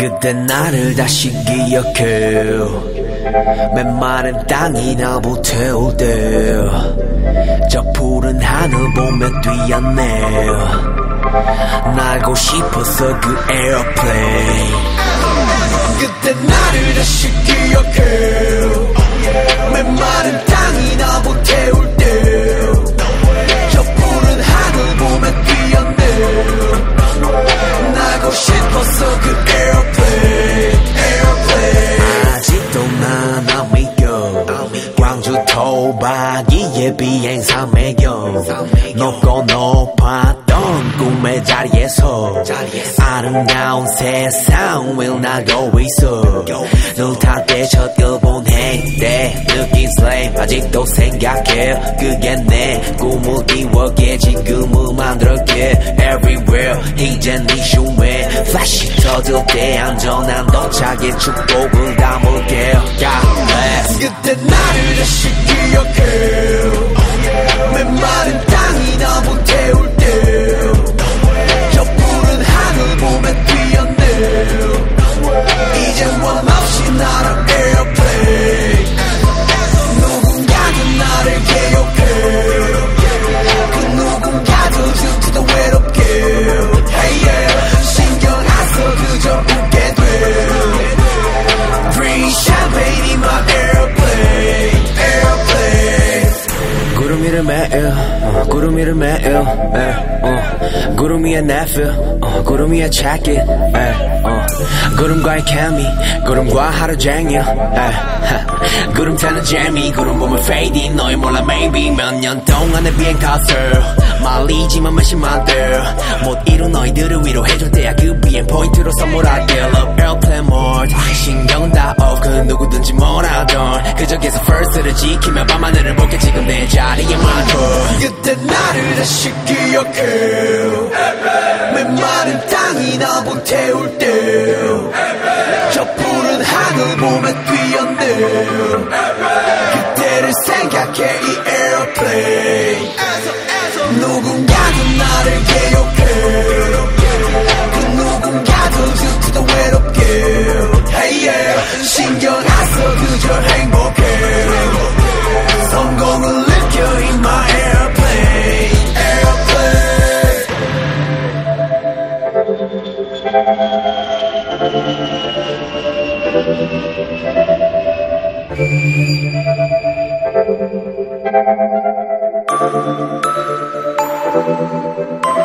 그때 나를 다시 기억해 맨마른 땅이 나보태울 때저 푸른 하늘 보며 뛰었네 날고 싶어서 그 에어플레인 그때 나를 다시 광주 토박이의 비행사 매겨 높고 꿈의 자리에서 아름다운 세상 을 나고 있어 눈탈 때첫 일본 행때 느낀 슬레임 아직도 생각해. 그게 내 꿈을 이루게 지금을 만들게. Everywhere 이젠 네 슈에 플래시 터질 때 안전한 도착에 축복을 담을게. Yeah. 그때 나를 다시 기억해 위를 매일 어, 구름 위를 매일 구름 위에 내필 어, 구름 위에 에, 어, 구름과의 케미 구름과 하루 종일 구름 타는 재미 구름 보면 fading 너희 몰라 maybe 몇 년 동안의 비행 값을 말리지만 몇십만 대못 이룬 너희들을 위로해줄 때야. 그 비행 포인트로 선물할게. Love airplane mode 신경 다 off. 그 누구든지 뭐라던. 그저 계속 first 를 지키며 밤하늘을 볼게 지금 내 자리에 많고. 그때 나를 다시 기억해. 맨마른 땅이 나 불태울 때저 푸른 하늘 보며 뛰었네. 그때를 생각해 이 airplane. 누군가도 나를 기억해. 그 누군가도 슬프도 외롭게. Hey yeah. 신경 안 써 그저 Thank you.